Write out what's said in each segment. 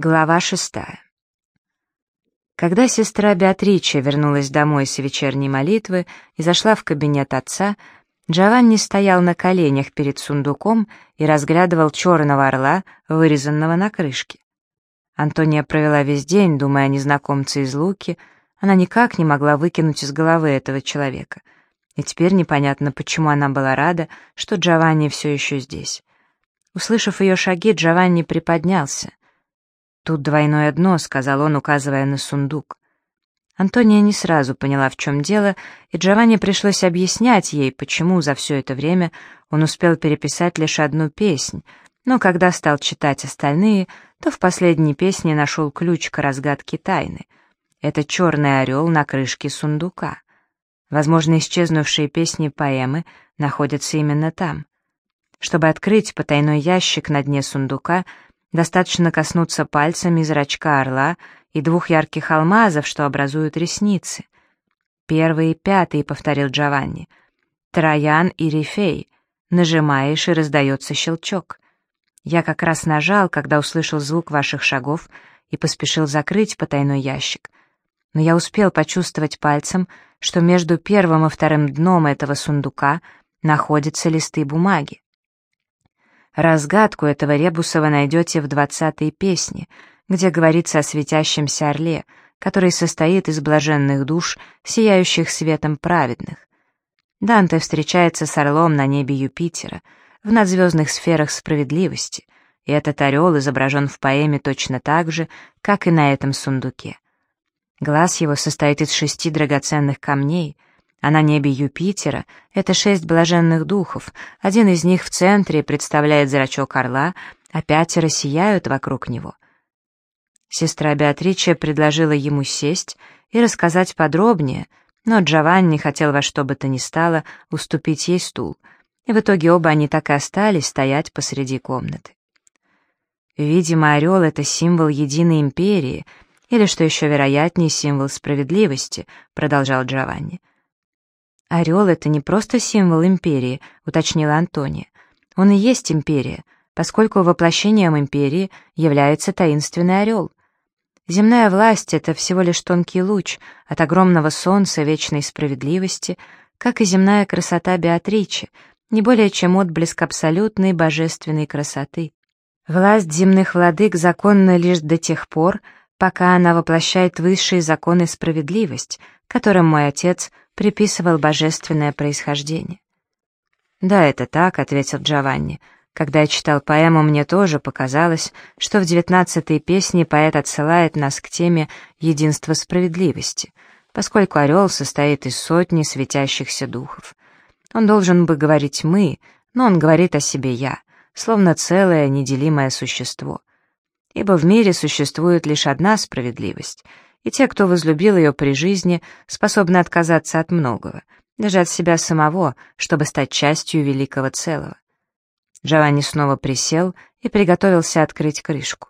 Глава шестая. Когда сестра Беатриче вернулась домой с вечерней молитвы и зашла в кабинет отца, Джованни стоял на коленях перед сундуком и разглядывал черного орла, вырезанного на крышке. Антония провела весь день, думая о незнакомце из Луки, она никак не могла выкинуть из головы этого человека. И теперь непонятно, почему она была рада, что Джованни все еще здесь. Услышав ее шаги, Джованни приподнялся. «Тут двойное дно», — сказал он, указывая на сундук. Антония не сразу поняла, в чем дело, и Джованни пришлось объяснять ей, почему за все это время он успел переписать лишь одну песнь, но когда стал читать остальные, то в последней песне нашел ключ к разгадке тайны. Это черный орел на крышке сундука. Возможно, исчезнувшие песни поэмы находятся именно там. Чтобы открыть потайной ящик на дне сундука — Достаточно коснуться пальцами зрачка орла и двух ярких алмазов, что образуют ресницы. «Первый и пятый», — повторил Джованни. «Троян и Рифей». Нажимаешь, и раздается щелчок. Я как раз нажал, когда услышал звук ваших шагов и поспешил закрыть потайной ящик. Но я успел почувствовать пальцем, что между первым и вторым дном этого сундука находятся листы бумаги. Разгадку этого ребуса вы найдете в двадцатой песне, где говорится о светящемся орле, который состоит из блаженных душ, сияющих светом праведных. Данте встречается с орлом на небе Юпитера, в надзвездных сферах справедливости, и этот орел изображен в поэме точно так же, как и на этом сундуке. Глаз его состоит из шести драгоценных камней — а на небе Юпитера — это шесть блаженных духов, один из них в центре представляет зрачок орла, а пятеро сияют вокруг него. Сестра Беатриче предложила ему сесть и рассказать подробнее, но Джованни хотел во что бы то ни стало уступить ей стул, и в итоге оба они так и остались стоять посреди комнаты. Видимо, орел — это символ единой империи, или, что еще вероятнее, символ справедливости, продолжал Джованни. «Орел — это не просто символ империи», — уточнила Антония. «Он и есть империя, поскольку воплощением империи является таинственный орел. Земная власть — это всего лишь тонкий луч от огромного солнца вечной справедливости, как и земная красота Беатричи, не более чем отблеск абсолютной божественной красоты. Власть земных владык законна лишь до тех пор, пока она воплощает высшие законы справедливость, которым мой отец приписывал божественное происхождение. «Да, это так», — ответил Джованни. «Когда я читал поэму, мне тоже показалось, что в девятнадцатой песне поэт отсылает нас к теме единства справедливости, поскольку орел состоит из сотни светящихся духов. Он должен бы говорить «мы», но он говорит о себе «я», словно целое неделимое существо. Ибо в мире существует лишь одна справедливость — и те, кто возлюбил ее при жизни, способны отказаться от многого, даже от себя самого, чтобы стать частью великого целого. Джованни снова присел и приготовился открыть крышку.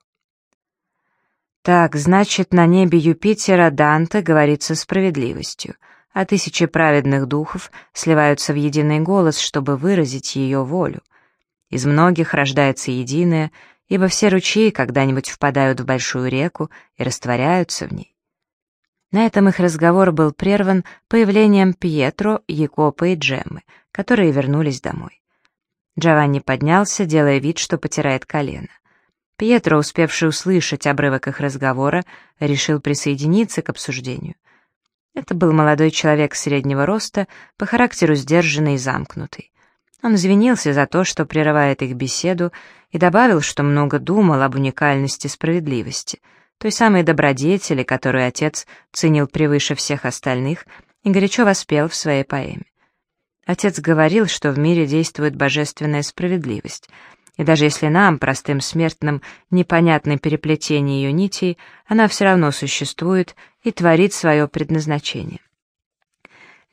Так, значит, на небе Юпитера Данте говорится справедливостью, а тысячи праведных духов сливаются в единый голос, чтобы выразить ее волю. Из многих рождается единое, ибо все ручьи когда-нибудь впадают в большую реку и растворяются в ней. На этом их разговор был прерван появлением Пьетро, Якопа и Джеммы, которые вернулись домой. Джованни поднялся, делая вид, что потирает колено. Пьетро, успевший услышать обрывок их разговора, решил присоединиться к обсуждению. Это был молодой человек среднего роста, по характеру сдержанный и замкнутый. Он извинился за то, что прерывает их беседу, и добавил, что много думал об уникальности справедливости — той самой добродетели, которую отец ценил превыше всех остальных и горячо воспел в своей поэме. Отец говорил, что в мире действует божественная справедливость, и даже если нам, простым смертным, непонятно переплетение ее нитей, она все равно существует и творит свое предназначение.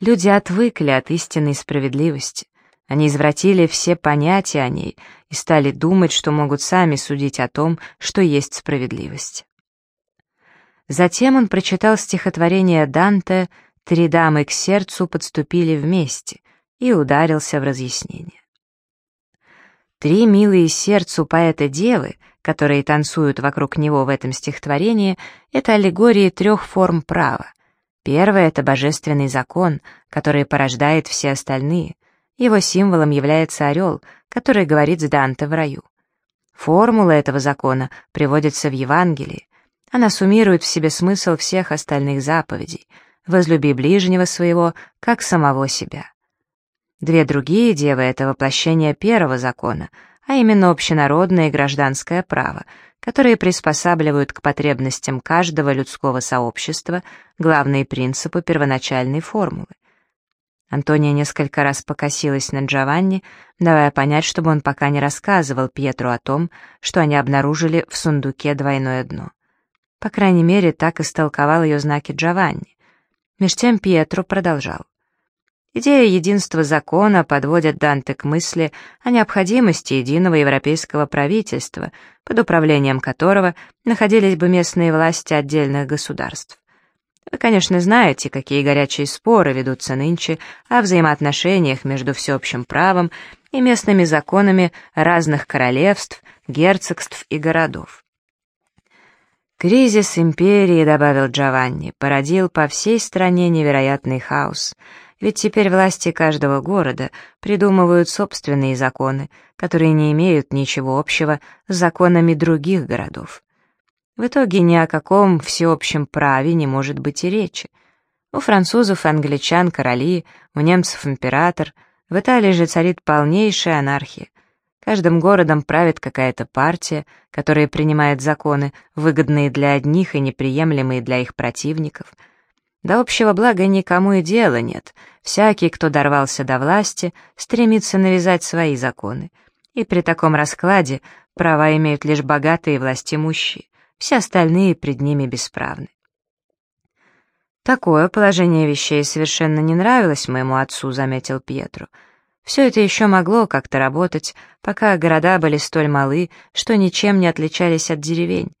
Люди отвыкли от истинной справедливости. Они извратили все понятия о ней и стали думать, что могут сами судить о том, что есть справедливость. Затем он прочитал стихотворение Данте «Три дамы к сердцу подступили вместе» и ударился в разъяснение. Три милые сердцу поэта-девы, которые танцуют вокруг него в этом стихотворении, это аллегории трех форм права. Первое — это божественный закон, который порождает все остальные. Его символом является орел, который говорит с Данте в раю. Формула этого закона приводится в Евангелии. Она суммирует в себе смысл всех остальных заповедей. «Возлюби ближнего своего, как самого себя». Две другие девы — это воплощение первого закона, а именно общенародное и гражданское право, которые приспосабливают к потребностям каждого людского сообщества главные принципы первоначальной формулы. Антония несколько раз покосилась на Джованни, давая понять, чтобы он пока не рассказывал Пьетру о том, что они обнаружили в сундуке двойное дно. По крайней мере, так истолковал ее знаки Джованни. Меж тем Пьетро продолжал. Идея единства закона подводит Данте к мысли о необходимости единого европейского правительства, под управлением которого находились бы местные власти отдельных государств. Вы, конечно, знаете, какие горячие споры ведутся нынче о взаимоотношениях между всеобщим правом и местными законами разных королевств, герцогств и городов. «Кризис империи», — добавил Джованни, — породил по всей стране невероятный хаос — ведь теперь власти каждого города придумывают собственные законы, которые не имеют ничего общего с законами других городов. В итоге ни о каком всеобщем праве не может быть и речи. У французов и англичан короли, у немцев император, в Италии же царит полнейшая анархия. Каждым городом правит какая-то партия, которая принимает законы, выгодные для одних и неприемлемые для их противников — до общего блага никому и дела нет. Всякий, кто дорвался до власти, стремится навязать свои законы. И при таком раскладе права имеют лишь богатые властимущие, все остальные пред ними бесправны. «Такое положение вещей совершенно не нравилось моему отцу», — заметил Пьетро. «Все это еще могло как-то работать, пока города были столь малы, что ничем не отличались от деревень.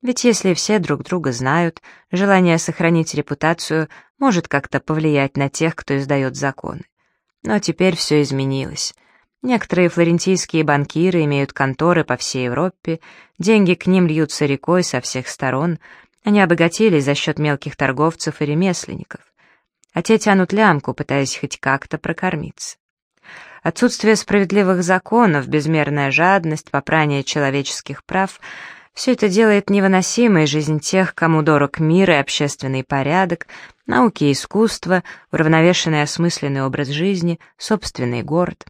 Ведь если все друг друга знают, желание сохранить репутацию может как-то повлиять на тех, кто издает законы. Но теперь все изменилось. Некоторые флорентийские банкиры имеют конторы по всей Европе, деньги к ним льются рекой со всех сторон, они обогатились за счет мелких торговцев и ремесленников. А те тянут лямку, пытаясь хоть как-то прокормиться. Отсутствие справедливых законов, безмерная жадность, попрание человеческих прав — все это делает невыносимой жизнь тех, кому дорог мир и общественный порядок, науки и искусство, уравновешенный осмысленный образ жизни, собственный город.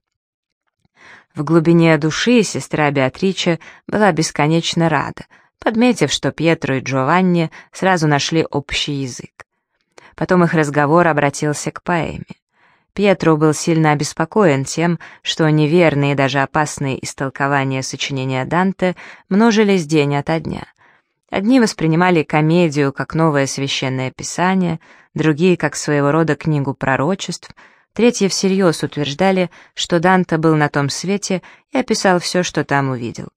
В глубине души сестра Беатрича была бесконечно рада, подметив, что Пьетро и Джованни сразу нашли общий язык. Потом их разговор обратился к поэме. Пьетро был сильно обеспокоен тем, что неверные и даже опасные истолкования сочинения Данте множились день ото дня. Одни воспринимали комедию как новое священное писание, другие — как своего рода книгу пророчеств, третьи всерьез утверждали, что Данте был на том свете и описал все, что там увидел.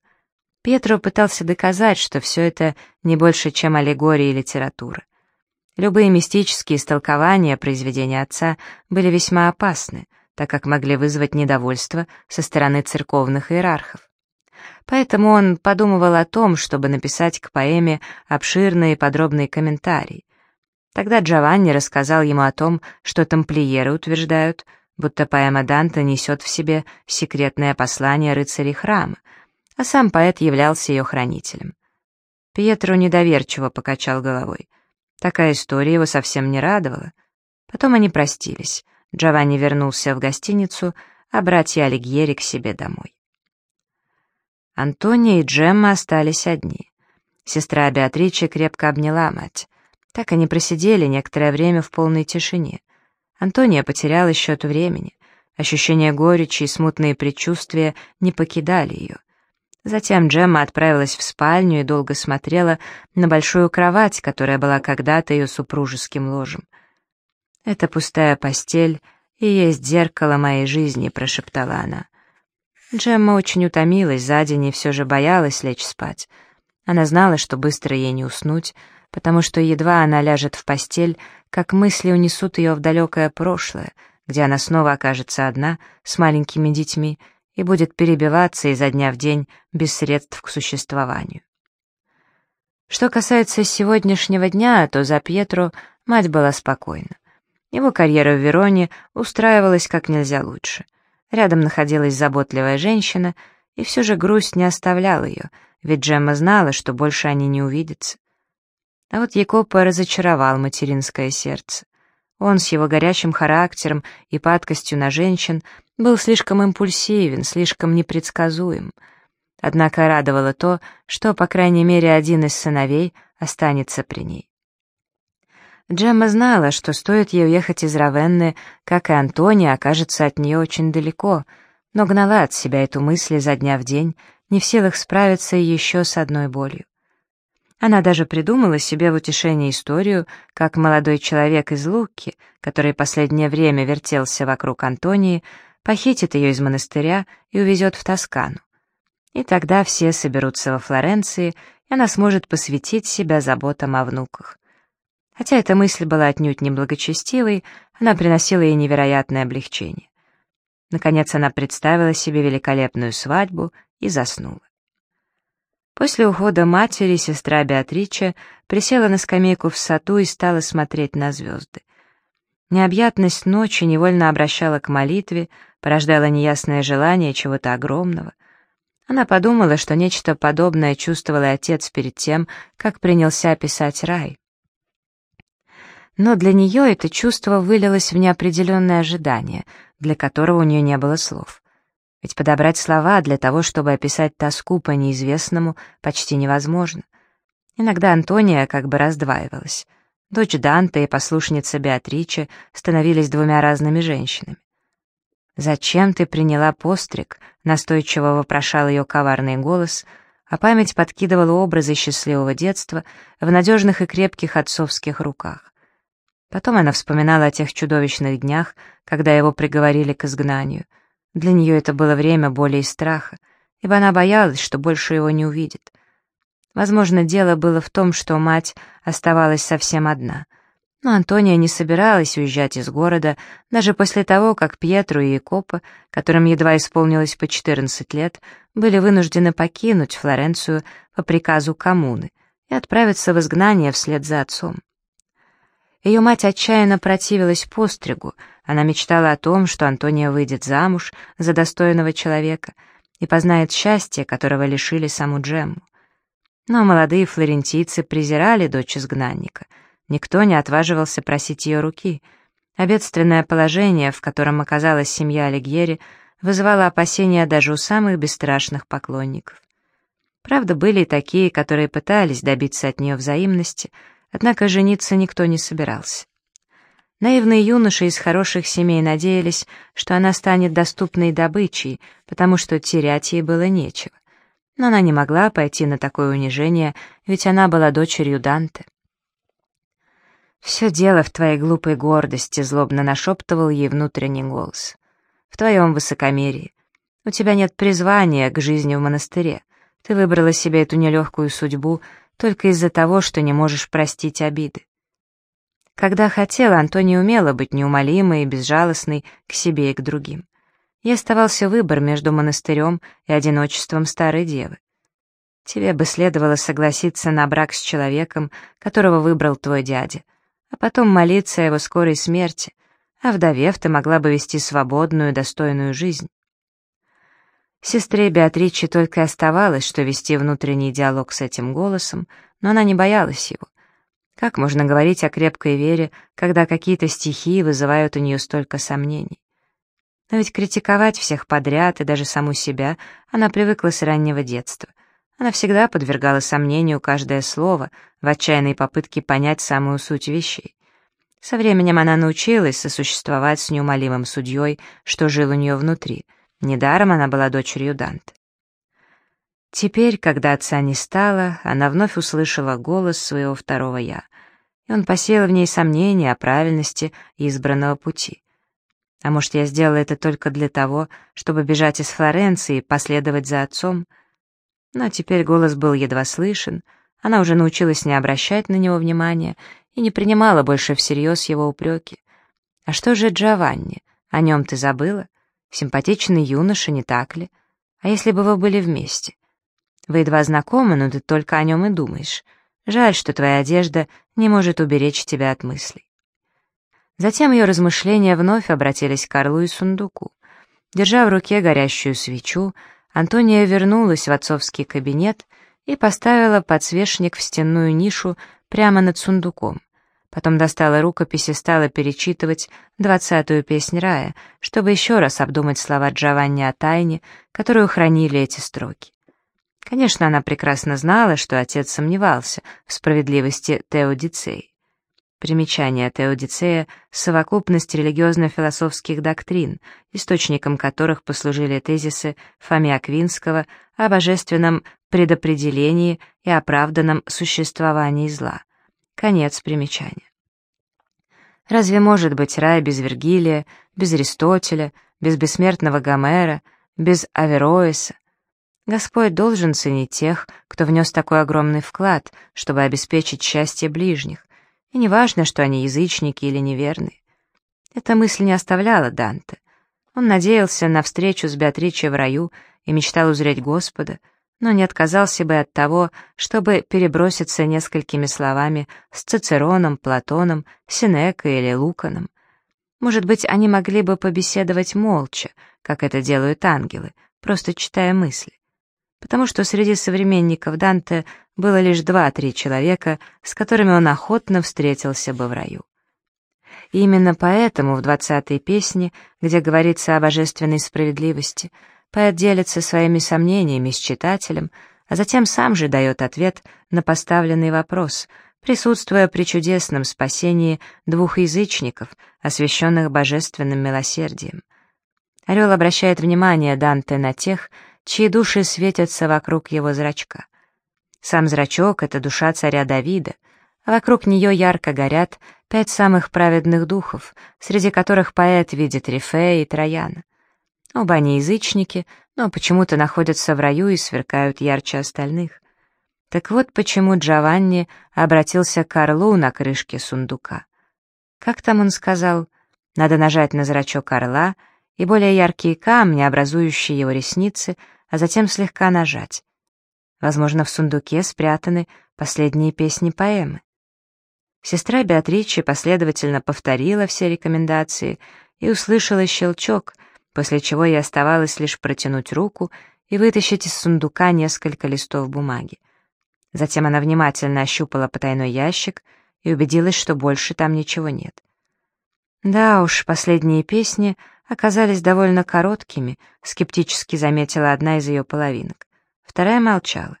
Пьетро пытался доказать, что все это не больше, чем аллегория и литература. Любые мистические истолкования произведения отца были весьма опасны, так как могли вызвать недовольство со стороны церковных иерархов. Поэтому он подумывал о том, чтобы написать к поэме обширный и подробный комментарий. Тогда Джованни рассказал ему о том, что тамплиеры утверждают, будто поэма Данте несет в себе секретное послание рыцарей храма, а сам поэт являлся ее хранителем. Пьетро недоверчиво покачал головой — Такая история его совсем не радовала. Потом они простились. Джованни вернулся в гостиницу, а братья Алигьери к себе домой. Антония и Джемма остались одни. Сестра Беатриче крепко обняла мать. Так они просидели некоторое время в полной тишине. Антония потеряла счет времени. Ощущение горечи и смутные предчувствия не покидали ее — Затем Джемма отправилась в спальню и долго смотрела на большую кровать, которая была когда-то ее супружеским ложем. «Это пустая постель и есть зеркало моей жизни», — прошептала она. Джемма очень утомилась за день и все же боялась лечь спать. Она знала, что быстро ей не уснуть, потому что едва она ляжет в постель, как мысли унесут ее в далекое прошлое, где она снова окажется одна, с маленькими детьми, и будет перебиваться изо дня в день без средств к существованию. Что касается сегодняшнего дня, то за Пьетро мать была спокойна. Его карьера в Вероне устраивалась как нельзя лучше. Рядом находилась заботливая женщина, и все же грусть не оставляла ее, ведь Джемма знала, что больше они не увидятся. А вот Якопа разочаровал материнское сердце. Он с его горячим характером и падкостью на женщин был слишком импульсивен, слишком непредсказуем. Однако радовало то, что, по крайней мере, один из сыновей останется при ней. Джемма знала, что стоит ей уехать из Равенны, как и Антония окажется от нее очень далеко, но гнала от себя эту мысль изо дня в день, не в силах справиться еще с одной болью. Она даже придумала себе в утешение историю, как молодой человек из Луки, который последнее время вертелся вокруг Антонии, похитит ее из монастыря и увезет в Тоскану. И тогда все соберутся во Флоренции, и она сможет посвятить себя заботам о внуках. Хотя эта мысль была отнюдь не благочестивой, она приносила ей невероятное облегчение. Наконец она представила себе великолепную свадьбу и заснула. После ухода матери сестра Беатрича присела на скамейку в саду и стала смотреть на звезды. Необъятность ночи невольно обращала к молитве, порождала неясное желание чего-то огромного. Она подумала, что нечто подобное чувствовал и отец перед тем, как принялся писать рай но для нее это чувство вылилось в неопределенное ожидание, для которого у нее не было слов. Ведь подобрать слова для того, чтобы описать тоску по неизвестному, почти невозможно. Иногда Антония как бы раздваивалась. Дочь Данте и послушница Беатриче становились двумя разными женщинами. «Зачем ты приняла постриг?» — настойчиво вопрошал ее коварный голос, а память подкидывала образы счастливого детства в надежных и крепких отцовских руках. Потом она вспоминала о тех чудовищных днях, когда его приговорили к изгнанию. Для нее это было время боли и страха, ибо она боялась, что больше его не увидит. Возможно, дело было в том, что мать оставалась совсем одна. Но Антония не собиралась уезжать из города, даже после того, как Пьетро и Якопа, которым едва исполнилось по 14 лет, были вынуждены покинуть Флоренцию по приказу коммуны и отправиться в изгнание вслед за отцом. Ее мать отчаянно противилась постригу, она мечтала о том, что Антония выйдет замуж за достойного человека и познает счастье, которого лишили саму Джемму. Но молодые флорентийцы презирали дочь изгнанника, никто не отваживался просить ее руки, а положение, в котором оказалась семья Алигьери, вызывало опасения даже у самых бесстрашных поклонников. Правда, были и такие, которые пытались добиться от нее взаимности — Однако жениться никто не собирался. Наивные юноши из хороших семей надеялись, что она станет доступной добычей, потому что терять ей было нечего. Но она не могла пойти на такое унижение, ведь она была дочерью Данте. «Все дело в твоей глупой гордости», — злобно нашептывал ей внутренний голос. «В твоем высокомерии. У тебя нет призвания к жизни в монастыре. Ты выбрала себе эту нелегкую судьбу, только из-за того, что не можешь простить обиды. Когда хотела, Антония умела быть неумолимой и безжалостной к себе и к другим. И оставался выбор между монастырем и одиночеством старой девы. Тебе бы следовало согласиться на брак с человеком, которого выбрал твой дядя, а потом молиться о его скорой смерти, а вдовев ты могла бы вести свободную, достойную жизнь. Сестре Беатриче только оставалось, что вести внутренний диалог с этим голосом, но она не боялась его. Как можно говорить о крепкой вере, когда какие-то стихии вызывают у нее столько сомнений? Но ведь критиковать всех подряд и даже саму себя она привыкла с раннего детства. Она всегда подвергала сомнению каждое слово в отчаянной попытке понять самую суть вещей. Со временем она научилась сосуществовать с неумолимым судьей, что жил у нее внутри — Недаром она была дочерью Данте. Теперь, когда отца не стало, она вновь услышала голос своего второго «я», и он посеял в ней сомнения о правильности избранного пути. А может, я сделала это только для того, чтобы бежать из Флоренции и последовать за отцом? Но теперь голос был едва слышен, она уже научилась не обращать на него внимания и не принимала больше всерьез его упреки. «А что же Джованни? О нем ты забыла? Симпатичный юноша, не так ли? А если бы вы были вместе? Вы едва знакомы, но ты только о нем и думаешь. Жаль, что твоя одежда не может уберечь тебя от мыслей. Затем ее размышления вновь обратились к Орлу и сундуку. Держа в руке горящую свечу, Антония вернулась в отцовский кабинет и поставила подсвечник в стенную нишу прямо над сундуком. Потом достала рукопись и стала перечитывать двадцатую песнь рая, чтобы еще раз обдумать слова Джованни о тайне, которую хранили эти строки. Конечно, она прекрасно знала, что отец сомневался в справедливости Теодицеи. Примечание Теодицея — совокупность религиозно-философских доктрин, источником которых послужили тезисы Фомия Аквинского о божественном предопределении и оправданном существовании зла. Конец примечания. Разве может быть рай без Вергилия, без Аристотеля, без бессмертного Гомера, без Авероиса? Господь должен ценить тех, кто внес такой огромный вклад, чтобы обеспечить счастье ближних, и неважно, что они язычники или неверные. Эта мысль не оставляла Данте. Он надеялся на встречу с Беатриче в раю и мечтал узреть Господа, но не отказался бы от того, чтобы переброситься несколькими словами с Цицероном, Платоном, Синекой или Луканом. Может быть, они могли бы побеседовать молча, как это делают ангелы, просто читая мысли потому что среди современников Данте было лишь два-три человека, с которыми он охотно встретился бы в раю. И именно поэтому в двадцатой песне, где говорится о божественной справедливости, поэт делится своими сомнениями с читателем, а затем сам же дает ответ на поставленный вопрос, присутствуя при чудесном спасении двух язычников, освященных божественным милосердием. Орел обращает внимание Данте на тех, чьи души светятся вокруг его зрачка. Сам зрачок — это душа царя Давида, а вокруг нее ярко горят пять самых праведных духов, среди которых поэт видит Рифея и Трояна. Оба они язычники, но почему-то находятся в раю и сверкают ярче остальных. Так вот почему Джованни обратился к орлу на крышке сундука. Как там он сказал? Надо нажать на зрачок орла — и более яркие камни, образующие его ресницы, а затем слегка нажать. Возможно, в сундуке спрятаны последние песни поэмы. Сестра Беатричи последовательно повторила все рекомендации и услышала щелчок, после чего ей оставалось лишь протянуть руку и вытащить из сундука несколько листов бумаги. Затем она внимательно ощупала потайной ящик и убедилась, что больше там ничего нет. Да уж, последние песни оказались довольно короткими, скептически заметила одна из ее половинок. Вторая молчала.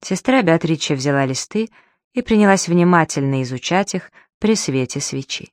Сестра Беатриче взяла листы и принялась внимательно изучать их при свете свечи.